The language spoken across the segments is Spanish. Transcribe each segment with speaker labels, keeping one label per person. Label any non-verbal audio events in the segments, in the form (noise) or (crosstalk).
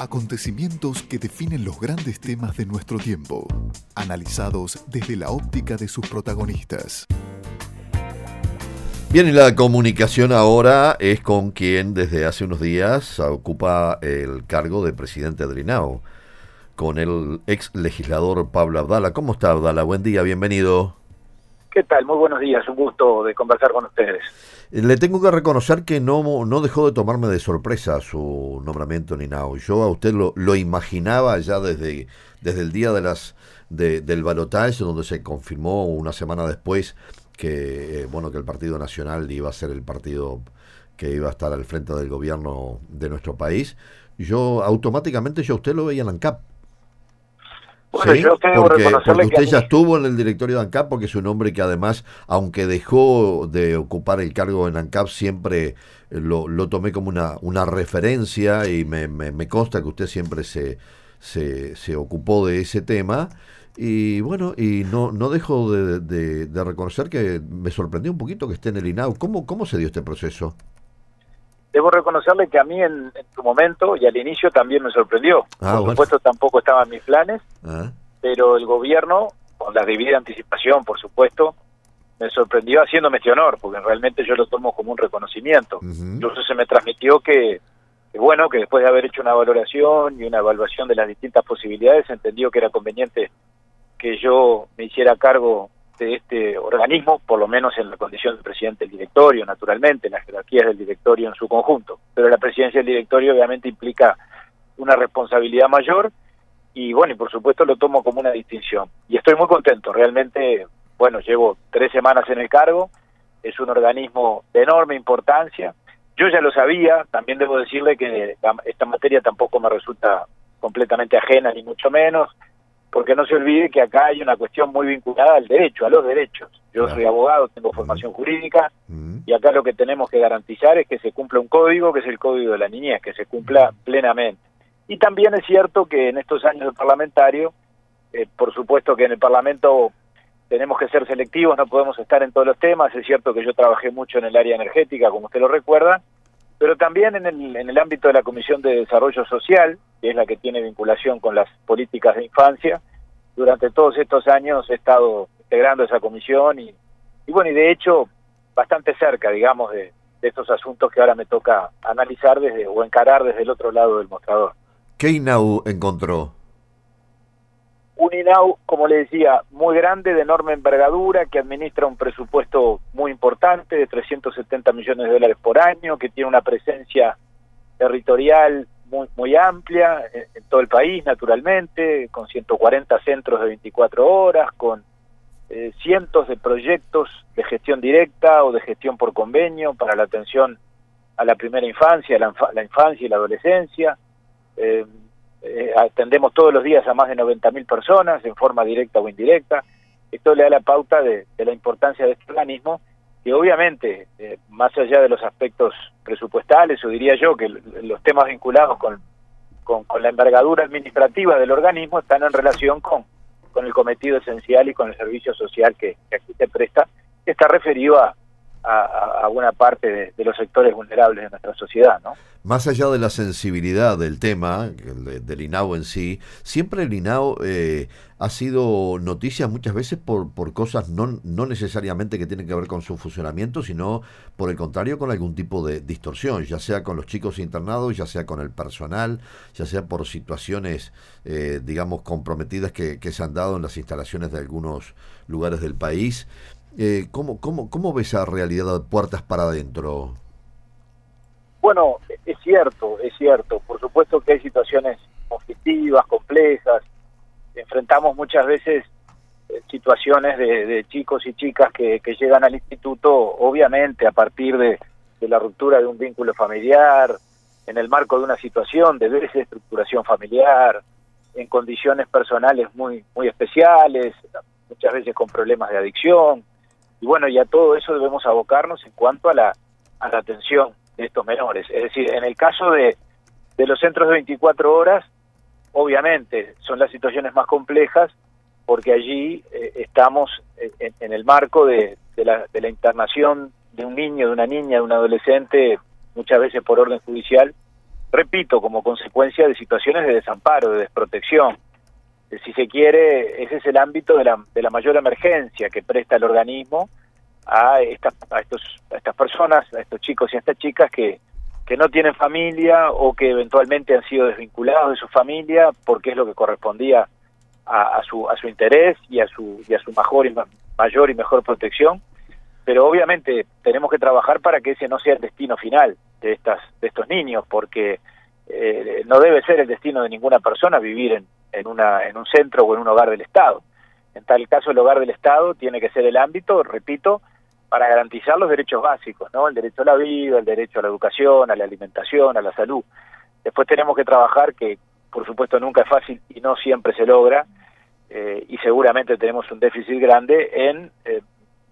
Speaker 1: Acontecimientos que definen los grandes temas de nuestro tiempo, analizados desde la óptica de sus protagonistas.
Speaker 2: Bien, y la comunicación ahora es con quien desde hace unos días ocupa el cargo de presidente de con el ex legislador Pablo Abdala. ¿Cómo está Abdala? Buen día, bienvenido.
Speaker 3: ¿Qué tal? Muy buenos días, un gusto de conversar con ustedes.
Speaker 2: Eh, le tengo que reconocer que no, no dejó de tomarme de sorpresa su nombramiento en INAO. Yo a usted lo, lo imaginaba ya desde, desde el día de las de, del balotaje, donde se confirmó una semana después que eh, bueno que el Partido Nacional iba a ser el partido que iba a estar al frente del gobierno de nuestro país, yo automáticamente yo usted lo veía en ANCAP.
Speaker 3: Bueno,
Speaker 2: ¿Sí?
Speaker 3: yo tengo
Speaker 2: porque,
Speaker 3: que reconocerle
Speaker 2: porque
Speaker 3: que a
Speaker 2: usted ya
Speaker 3: mí-
Speaker 2: estuvo en el directorio de ANCAP, porque es un hombre que además, aunque dejó de ocupar el cargo en ANCAP, siempre eh, lo, lo tomé como una, una referencia y me, me, me consta que usted siempre se, se, se ocupó de ese tema. Y bueno, y no, no dejo de, de- de reconocer que me sorprendió un poquito que esté en el INAU. ¿Cómo, cómo se dio este proceso?
Speaker 3: Debo reconocerle que a mí en, en su momento y al inicio también me sorprendió.
Speaker 2: Ah,
Speaker 3: Por
Speaker 2: bueno.
Speaker 3: supuesto tampoco estaba en mis planes,
Speaker 2: ¿Ah?
Speaker 3: pero el gobierno, con la debida anticipación, por supuesto, me sorprendió haciéndome este honor, porque realmente yo lo tomo como un reconocimiento. Incluso se me transmitió que, que, bueno, que después de haber hecho una valoración y una evaluación de las distintas posibilidades, se entendió que era conveniente que yo me hiciera cargo de este organismo, por lo menos en la condición de presidente del directorio, naturalmente, en las jerarquías del directorio en su conjunto. Pero la presidencia del directorio obviamente implica una responsabilidad mayor y bueno, y por supuesto lo tomo como una distinción. Y estoy muy contento, realmente, bueno, llevo tres semanas en el cargo, es un organismo de enorme importancia. Yo ya lo sabía, también debo decirle que esta materia tampoco me resulta completamente ajena, ni mucho menos, porque no se olvide que acá hay una cuestión muy vinculada al derecho, a los derechos. Yo
Speaker 2: Claro.
Speaker 3: soy abogado, tengo formación jurídica, y acá lo que tenemos que garantizar es que se cumpla un código, que es el código de la niñez, que se cumpla plenamente. Y también es cierto que en estos años de parlamentario, eh, por supuesto que en el Parlamento tenemos que ser selectivos, no podemos estar en todos los temas, es cierto que yo trabajé mucho en el área energética, como usted lo recuerda, pero también en el, en el ámbito de la Comisión de Desarrollo Social, que es la que tiene vinculación con las políticas de infancia, durante todos estos años he estado integrando esa comisión y, y bueno, y de hecho bastante cerca, digamos, de, de estos asuntos que ahora me toca analizar desde o encarar desde el otro lado del mostrador.
Speaker 2: ¿Qué INAU encontró?
Speaker 3: Un INAU, como le decía, muy grande, de enorme envergadura, que administra un presupuesto muy importante, de 370 millones de dólares por año, que tiene una presencia territorial muy, muy amplia en, en todo el país, naturalmente, con 140 centros de 24 horas, con eh, cientos de proyectos de gestión directa o de gestión por convenio para la atención a la primera infancia, la, la infancia y la adolescencia. Eh, eh, atendemos todos los días a más de 90.000 personas en forma directa o indirecta. Esto le da la pauta de, la importancia de este organismo, que obviamente, eh, más allá de los aspectos presupuestales, o diría yo que los temas vinculados con, con, con la envergadura administrativa del organismo están en relación con, con el cometido esencial y con el servicio social que, que aquí se presta, que está referido a, a, a- parte de, los sectores vulnerables de nuestra sociedad, ¿no?
Speaker 2: Más allá de la sensibilidad del tema, que el de- del INAO en sí, siempre el INAO eh, ha sido noticia muchas veces por, por cosas no, no necesariamente que tienen que ver con su funcionamiento, sino por el contrario con algún tipo de distorsión, ya sea con los chicos internados, ya sea con el personal, ya sea por situaciones, eh, digamos, comprometidas que, que se han dado en las instalaciones de algunos lugares del país. Eh, ¿cómo, cómo, ¿Cómo ve esa realidad de puertas para adentro?
Speaker 3: Bueno, es cierto, es cierto. Por supuesto que hay situaciones conflictivas, complejas. Enfrentamos muchas veces eh, situaciones de, de chicos y chicas que, que llegan al instituto, obviamente a partir de, de la ruptura de un vínculo familiar, en el marco de una situación de desestructuración familiar, en condiciones personales muy, muy especiales, muchas veces con problemas de adicción. Y bueno, y a todo eso debemos abocarnos en cuanto a la, a la atención de estos menores. Es decir, en el caso de, de los centros de 24 horas, obviamente son las situaciones más complejas porque allí eh, estamos en, en el marco de, de, la, de la internación de un niño, de una niña, de un adolescente, muchas veces por orden judicial, repito, como consecuencia de situaciones de desamparo, de desprotección. Si se quiere, ese es el ámbito de la, de la mayor emergencia que presta el organismo a estas, a, estos, a estas personas, a estos chicos y a estas chicas que, que no tienen familia o que eventualmente han sido desvinculados de su familia porque es lo que correspondía a, su, a su interés y a su, y a su mejor y, mayor y mejor protección. Pero obviamente tenemos que trabajar para que ese no sea el destino final de, estas, de estos niños, porque eh, no debe ser el destino de ninguna persona vivir en, en, una, en un centro o en un hogar del Estado. En tal caso, el hogar del Estado tiene que ser el ámbito, repito, para garantizar los derechos básicos, ¿no? El derecho a la vida, el derecho a la educación, a la alimentación, a la salud. Después tenemos que trabajar, que por supuesto nunca es fácil y no siempre se logra, eh, y seguramente tenemos un déficit grande en eh,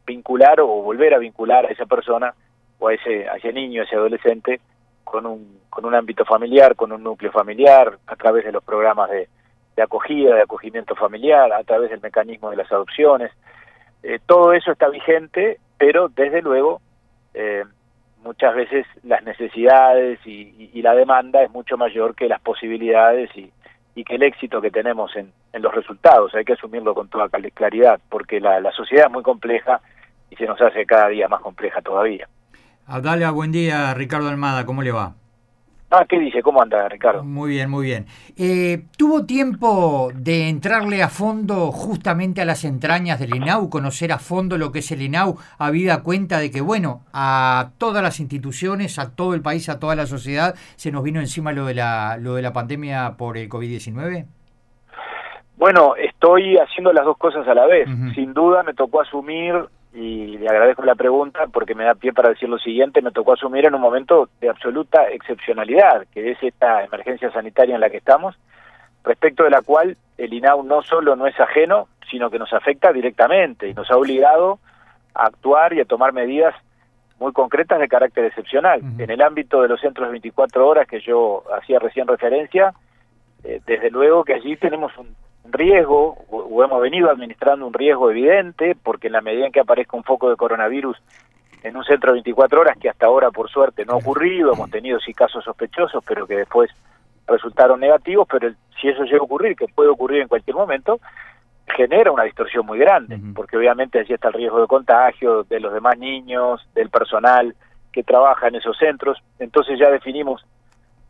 Speaker 3: vincular o volver a vincular a esa persona o a ese, a ese niño, a ese adolescente, con un, con un ámbito familiar, con un núcleo familiar, a través de los programas de, de acogida, de acogimiento familiar, a través del mecanismo de las adopciones. Eh, todo eso está vigente pero desde luego eh, muchas veces las necesidades y, la demanda es mucho mayor que las posibilidades y, que el éxito que tenemos en, los resultados. Hay que asumirlo con toda claridad, porque la, sociedad es muy compleja y se nos hace cada día más compleja todavía.
Speaker 4: Abdalia, buen día, Ricardo Almada, ¿cómo le va?
Speaker 3: Ah, ¿qué dice? ¿Cómo anda, Ricardo?
Speaker 4: Muy bien, muy bien. Eh, ¿Tuvo tiempo de entrarle a fondo justamente a las entrañas del INAU, conocer a fondo lo que es el INAU, habida cuenta de que, bueno, a todas las instituciones, a todo el país, a toda la sociedad, se nos vino encima lo de la, lo de la pandemia por el COVID-19?
Speaker 3: Bueno, estoy haciendo las dos cosas a la vez. Sin duda me tocó asumir y le agradezco la pregunta porque me da pie para decir lo siguiente, me tocó asumir en un momento de absoluta excepcionalidad, que es esta emergencia sanitaria en la que estamos, respecto de la cual el INAU no solo no es ajeno, sino que nos afecta directamente y nos ha obligado a actuar y a tomar medidas muy concretas de carácter excepcional. En el ámbito de los centros de 24 horas que yo hacía recién referencia, eh, desde luego que allí tenemos un riesgo, o, hemos venido administrando un riesgo evidente, porque en la medida en que aparezca un foco de coronavirus en un centro de 24 horas, que hasta ahora por suerte no ha ocurrido, hemos tenido sí casos sospechosos, pero que después resultaron negativos, pero si eso llega a ocurrir, que puede ocurrir en cualquier momento, genera una distorsión muy grande, porque obviamente allí está el riesgo de contagio de los demás niños, del personal que trabaja en esos centros, entonces ya definimos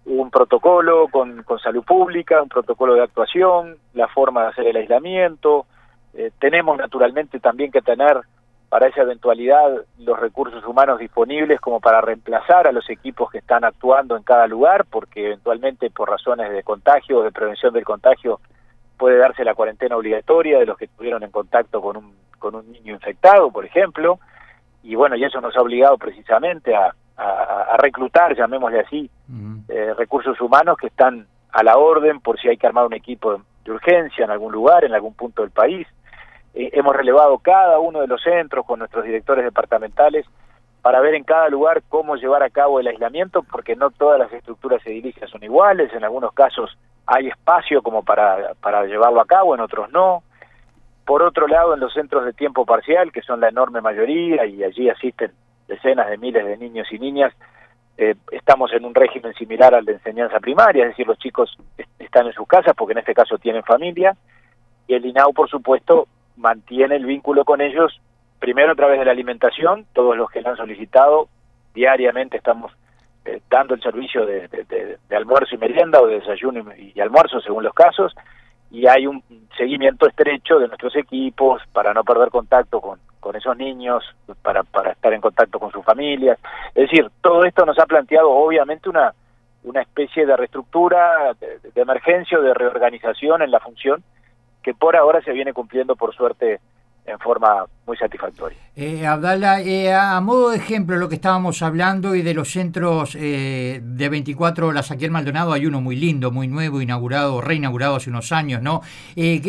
Speaker 3: un protocolo con, con salud pública, un protocolo de actuación, la forma de hacer el aislamiento. Eh, tenemos naturalmente también que tener para esa eventualidad los recursos humanos disponibles como para reemplazar a los equipos que están actuando en cada lugar, porque eventualmente por razones de contagio o de prevención del contagio puede darse la cuarentena obligatoria de los que estuvieron en contacto con un, con un niño infectado, por ejemplo, y bueno, y eso nos ha obligado precisamente a, a, reclutar, llamémosle así, eh, recursos humanos que están a la orden por si hay que armar un equipo de urgencia en algún lugar, en algún punto del país. Eh, hemos relevado cada uno de los centros con nuestros directores departamentales para ver en cada lugar cómo llevar a cabo el aislamiento, porque no todas las estructuras edilicias son iguales, en algunos casos hay espacio como para, para llevarlo a cabo, en otros no. Por otro lado, en los centros de tiempo parcial, que son la enorme mayoría, y allí asisten decenas de miles de niños y niñas, eh, estamos en un régimen similar al de enseñanza primaria, es decir, los chicos están en sus casas porque en este caso tienen familia, y el INAU, por supuesto, mantiene el vínculo con ellos, primero a través de la alimentación, todos los que lo han solicitado, diariamente estamos eh, dando el servicio de, almuerzo y merienda o de desayuno y almuerzo según los casos, y hay un seguimiento estrecho de nuestros equipos para no perder contacto con, con esos niños, para, para estar en contacto con sus familias. Es decir, todo esto nos ha planteado obviamente una, una especie de reestructura, de, de emergencia o de reorganización en la función que por ahora se viene cumpliendo por suerte en forma muy satisfactoria.
Speaker 4: Eh, Abdala, eh, a modo de ejemplo, lo que estábamos hablando y de los centros eh, de 24 horas aquí en Maldonado, hay uno muy lindo, muy nuevo, inaugurado, reinaugurado hace unos años, ¿no? Eh,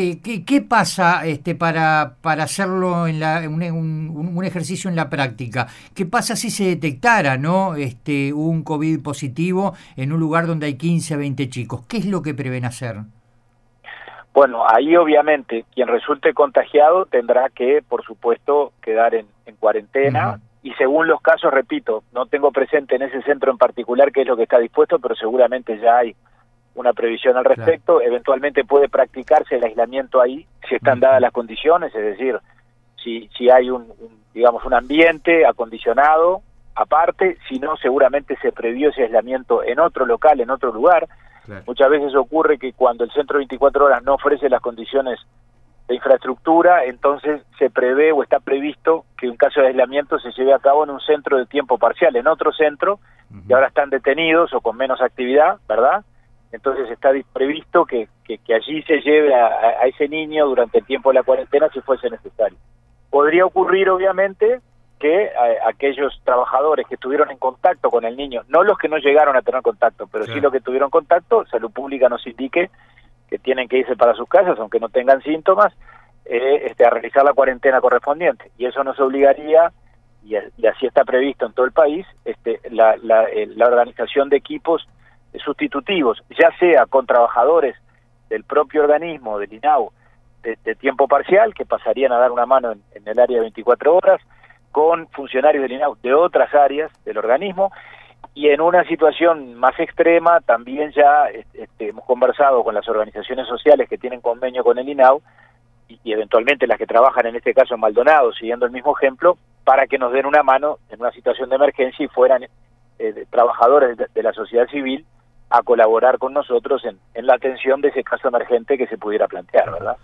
Speaker 4: ¿qué, pasa este, para, para hacerlo en la, un, un, ejercicio en la práctica? ¿Qué pasa si se detectara ¿no? este, un COVID positivo en un lugar donde hay 15, 20 chicos? ¿Qué es lo que prevén hacer?
Speaker 3: Bueno, ahí obviamente quien resulte contagiado tendrá que, por supuesto, quedar en, cuarentena y según los casos, repito, no tengo presente en ese centro en particular qué es lo que está dispuesto, pero seguramente ya hay una previsión al respecto. Eventualmente puede practicarse el aislamiento ahí, si están dadas las condiciones, es decir, si, si hay un, digamos, un ambiente acondicionado aparte, si no, seguramente se previó ese aislamiento en otro local, en otro lugar. Muchas veces ocurre que cuando el centro 24 horas no ofrece las condiciones de infraestructura, entonces se prevé o está previsto que un caso de aislamiento se lleve a cabo en un centro de tiempo parcial, en otro centro, y ahora están detenidos o con menos actividad, ¿verdad? Entonces está previsto que, que, allí se lleve a, ese niño durante el tiempo de la cuarentena si fuese necesario. Podría ocurrir, obviamente, que aquellos trabajadores que estuvieron en contacto con el niño, no los que no llegaron a tener contacto, pero sí los que tuvieron contacto, Salud Pública nos indique que tienen que irse para sus casas, aunque no tengan síntomas, eh, este, a realizar la cuarentena correspondiente. Y eso nos obligaría, y, así está previsto en todo el país, este, la, la, organización de equipos sustitutivos, ya sea con trabajadores del propio organismo, del INAU, de, tiempo parcial, que pasarían a dar una mano en, en el área de 24 horas, con funcionarios del INAU de otras áreas del organismo, y en una situación más extrema también ya este, hemos conversado con las organizaciones sociales que tienen convenio con el INAU y, eventualmente las que trabajan en este caso en Maldonado, siguiendo el mismo ejemplo, para que nos den una mano en una situación de emergencia y fueran eh, trabajadores de, la sociedad civil a colaborar con nosotros en, la atención de ese caso emergente que se pudiera plantear, ¿verdad?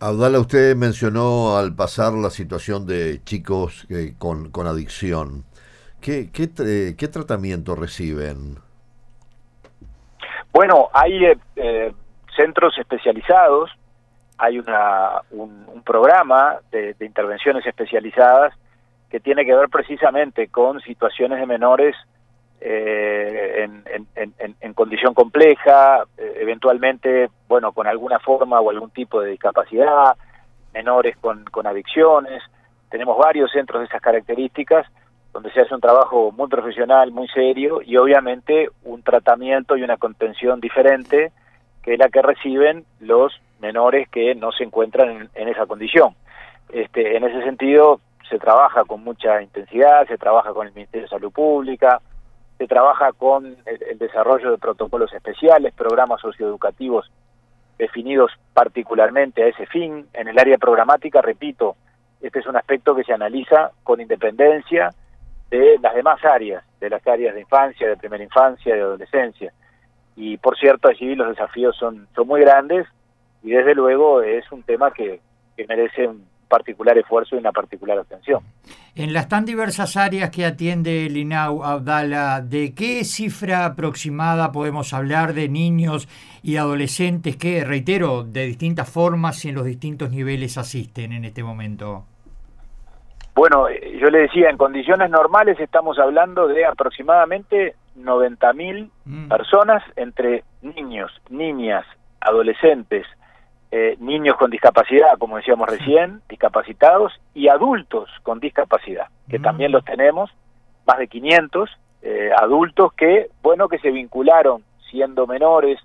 Speaker 2: Abdala, usted mencionó al pasar la situación de chicos eh, con, con adicción. ¿Qué, qué, tratamiento reciben?
Speaker 3: Bueno, hay eh, eh, centros especializados, hay una, un, programa de, intervenciones especializadas que tiene que ver precisamente con situaciones de menores eh, en, condición compleja, eventualmente, bueno, con alguna forma o algún tipo de discapacidad, menores con, con adicciones. Tenemos varios centros de esas características donde se hace un trabajo muy profesional, muy serio y obviamente un tratamiento y una contención diferente que la que reciben los menores que no se encuentran en, esa condición. Este, en ese sentido, se trabaja con mucha intensidad, se trabaja con el Ministerio de Salud Pública, se trabaja con el, el desarrollo de protocolos especiales, programas socioeducativos definidos particularmente a ese fin. En el área programática, repito, este es un aspecto que se analiza con independencia de las demás áreas, de las áreas de infancia, de primera infancia, de adolescencia. Y por cierto, allí los desafíos son, son muy grandes y desde luego es un tema que, que merece un particular esfuerzo y una particular atención.
Speaker 4: En las tan diversas áreas que atiende el INAU, Abdala, ¿de qué cifra aproximada podemos hablar de niños y adolescentes que, reitero, de distintas formas y en los distintos niveles asisten en este momento?
Speaker 3: Bueno, eh, yo le decía, en condiciones normales estamos hablando de aproximadamente 90.000 mm. personas entre niños, niñas, adolescentes, eh, niños con discapacidad, como decíamos recién, discapacitados, y adultos con discapacidad, que mm. también los tenemos, más de 500 eh, adultos que, bueno, que se vincularon siendo menores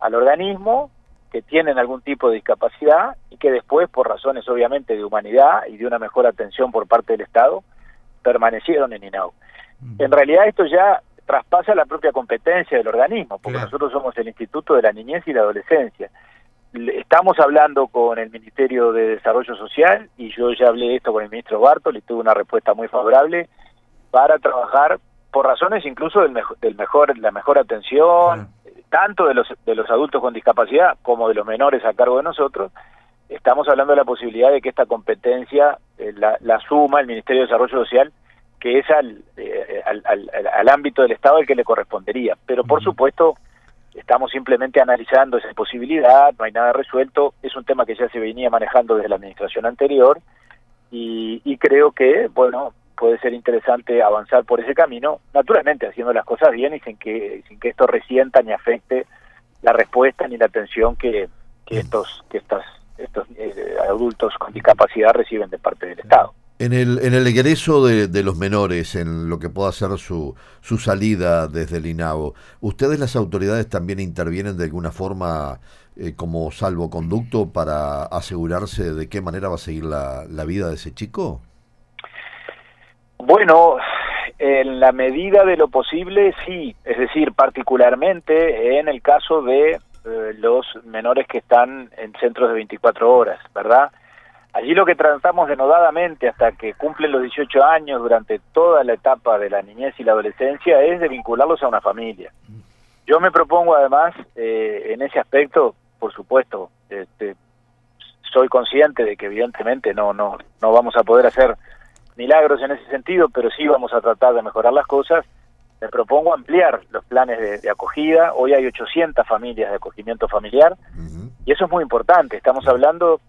Speaker 3: al organismo que tienen algún tipo de discapacidad y que después, por razones obviamente de humanidad y de una mejor atención por parte del Estado, permanecieron en INAU. En realidad esto ya traspasa la propia competencia del organismo, porque nosotros somos el Instituto de la Niñez y la Adolescencia. Estamos hablando con el Ministerio de Desarrollo Social y yo ya hablé esto con el ministro Bartol y tuve una respuesta muy favorable para trabajar por razones incluso del, mejor, del mejor la mejor atención, tanto de los, de los adultos con discapacidad como de los menores a cargo de nosotros, estamos hablando de la posibilidad de que esta competencia eh, la, la, suma el Ministerio de Desarrollo Social, que es eh, al, al, al, ámbito del Estado el que le correspondería. Pero por supuesto, estamos simplemente analizando esa posibilidad, no hay nada resuelto, es un tema que ya se venía manejando desde la administración anterior y, y creo que, bueno, puede ser interesante avanzar por ese camino, naturalmente haciendo las cosas bien y sin que, sin que esto resienta ni afecte la respuesta ni la atención que, que estos, que estos, estos eh, adultos con discapacidad reciben de parte del Estado.
Speaker 2: En el, en el egreso de, de, los menores, en lo que pueda ser su, su salida desde el INAVO, ¿ustedes las autoridades también intervienen de alguna forma eh, como salvoconducto para asegurarse de qué manera va a seguir la, la vida de ese chico?
Speaker 3: Bueno, en la medida de lo posible, sí. Es decir, particularmente en el caso de eh, los menores que están en centros de 24 horas, ¿verdad? Allí lo que tratamos denodadamente hasta que cumplen los 18 años, durante toda la etapa de la niñez y la adolescencia, es de vincularlos a una familia. Yo me propongo además, eh, en ese aspecto, por supuesto, este, soy consciente de que evidentemente no, no, no vamos a poder hacer milagros en ese sentido, pero sí vamos a tratar de mejorar las cosas. Me propongo ampliar los planes de, acogida. Hoy hay 800 familias de acogimiento familiar y eso es muy importante. Estamos hablando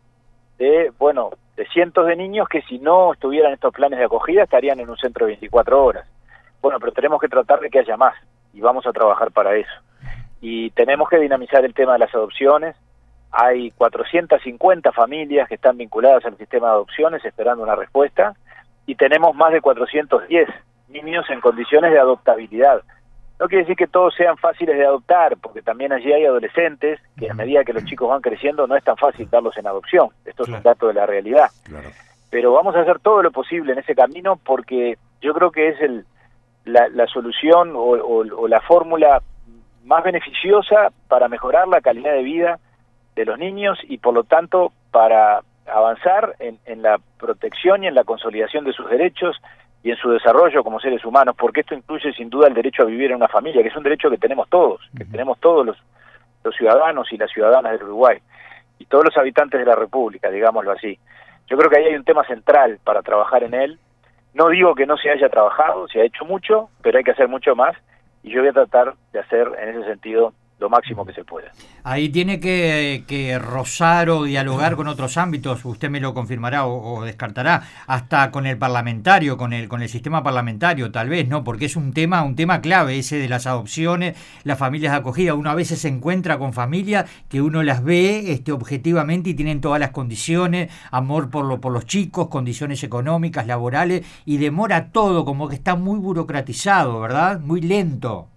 Speaker 3: de, bueno, de cientos de niños que si no estuvieran estos planes de acogida estarían en un centro de 24 horas. Bueno, pero tenemos que tratar de que haya más y vamos a trabajar para eso. Y tenemos que dinamizar el tema de las adopciones. Hay 450 familias que están vinculadas al sistema de adopciones esperando una respuesta y tenemos más de 410 niños en condiciones de adoptabilidad. No quiere decir que todos sean fáciles de adoptar, porque también allí hay adolescentes que a medida que los chicos van creciendo no es tan fácil darlos en adopción. Esto es un dato de la realidad. Pero vamos a hacer todo lo posible en ese camino porque yo creo que es el, la, solución o la fórmula más beneficiosa para mejorar la calidad de vida de los niños y por lo tanto para avanzar en, en, la protección y en la consolidación de sus derechos y en su desarrollo como seres humanos, porque esto incluye sin duda el derecho a vivir en una familia, que es un derecho que tenemos todos, que tenemos todos los, los ciudadanos y las ciudadanas del Uruguay, y todos los habitantes de la República, digámoslo así. Yo creo que ahí hay un tema central para trabajar en él. No digo que no se haya trabajado, se ha hecho mucho, pero hay que hacer mucho más, y yo voy a tratar de hacer en ese sentido lo máximo que se pueda.
Speaker 4: Ahí tiene que, que rozar o dialogar con otros ámbitos, usted me lo confirmará o, descartará, hasta con el parlamentario, con el, con el sistema parlamentario, tal vez, ¿no? Porque es un tema, un tema clave ese de las adopciones, las familias de acogida. Uno a veces se encuentra con familias que uno las ve este, objetivamente y tienen todas las condiciones, amor por, lo, por los chicos, condiciones económicas, laborales, y demora todo, como que está muy burocratizado, ¿verdad? Muy lento.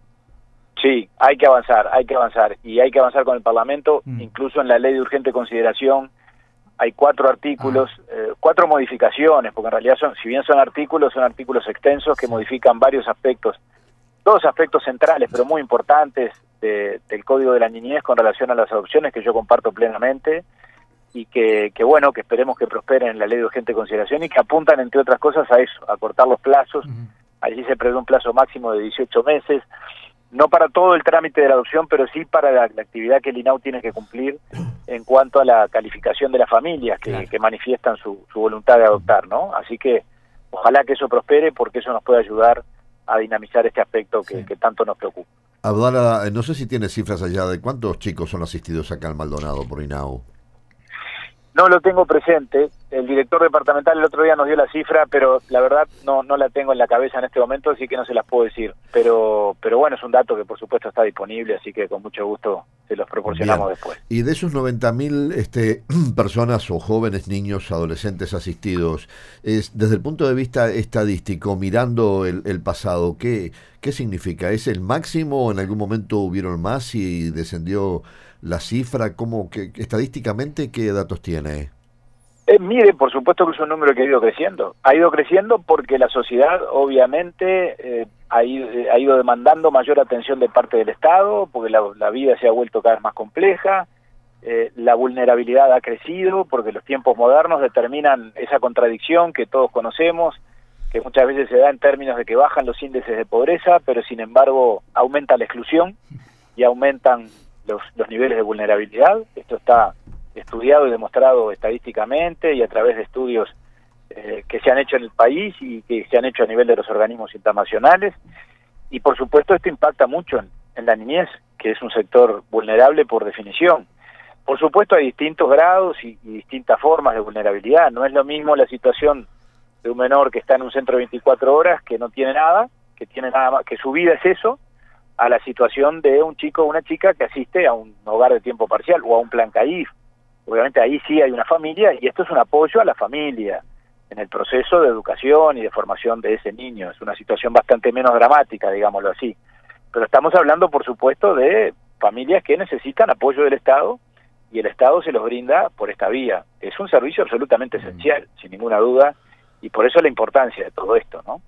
Speaker 3: Sí, hay que avanzar, hay que avanzar y hay que avanzar con el Parlamento, mm. incluso en la ley de urgente consideración hay cuatro artículos, ah. eh, cuatro modificaciones, porque en realidad son, si bien son artículos, son artículos extensos que modifican varios aspectos, todos aspectos centrales, pero muy importantes del Código de la Niñez con relación a las adopciones que yo comparto plenamente y que, que bueno, que esperemos que prosperen en la ley de urgente consideración y que apuntan, entre otras cosas, a eso, a cortar los plazos. Allí se prevé un plazo máximo de 18 meses no para todo el trámite de la adopción, pero sí para la, actividad que el INAU tiene que cumplir en cuanto a la calificación de las familias que, manifiestan su, voluntad de adoptar, ¿no? Así que ojalá que eso prospere porque eso nos puede ayudar a dinamizar este aspecto que, tanto nos preocupa.
Speaker 2: Abdala, no sé si tiene cifras allá de cuántos chicos son asistidos acá al Maldonado por INAU.
Speaker 3: No lo tengo presente. El director departamental el otro día nos dio la cifra, pero la verdad no no la tengo en la cabeza en este momento, así que no se las puedo decir. Pero pero bueno, es un dato que por supuesto está disponible, así que con mucho gusto se los proporcionamos después.
Speaker 2: Y de esos 90.000 este, (clears throat) personas o jóvenes, niños, adolescentes asistidos, es, desde el punto de vista estadístico, mirando el, el pasado, ¿qué, ¿qué significa? ¿Es el máximo o en algún momento hubieron más y descendió la cifra? ¿Cómo, que, estadísticamente, qué datos tiene?
Speaker 3: Eh, mire, por supuesto que es un número que ha ido creciendo. Ha ido creciendo porque la sociedad, obviamente, eh, ha, ido, demandando mayor atención de parte del Estado, porque la, vida se ha vuelto cada vez más compleja, eh, la vulnerabilidad ha crecido, porque los tiempos modernos determinan esa contradicción que todos conocemos, que muchas veces se da en términos de que bajan los índices de pobreza, pero sin embargo aumenta la exclusión y aumentan los, niveles de vulnerabilidad. Esto está estudiado y demostrado estadísticamente y a través de estudios eh, que se han hecho en el país y que se han hecho a nivel de los organismos internacionales. Y por supuesto esto impacta mucho en, la niñez, que es un sector vulnerable por definición. Por supuesto hay distintos grados y, distintas formas de vulnerabilidad. No es lo mismo la situación de un menor que está en un centro de 24 horas, que no tiene nada, que tiene nada más, que su vida es eso, a la situación de un chico o una chica que asiste a un hogar de tiempo parcial o a un plan CAIF. Obviamente ahí sí hay una familia y esto es un apoyo a la familia en el proceso de educación y de formación de ese niño. Es una situación bastante menos dramática, digámoslo así. Pero estamos hablando, por supuesto, de familias que necesitan apoyo del Estado y el Estado se los brinda por esta vía. Es un servicio absolutamente esencial, sin ninguna duda, y por eso la importancia de todo esto, ¿no?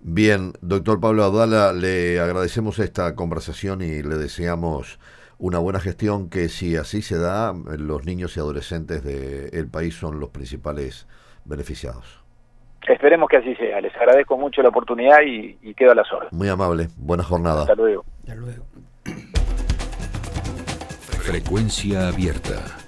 Speaker 2: Bien, doctor Pablo Abdala, le agradecemos esta conversación y le deseamos una buena gestión que si así se da, los niños y adolescentes del país son los principales beneficiados.
Speaker 3: Esperemos que así sea. Les agradezco mucho la oportunidad y, y quedo a las horas.
Speaker 2: Muy amable. Buena jornada.
Speaker 3: Hasta luego.
Speaker 4: Hasta luego.
Speaker 1: Frecuencia abierta.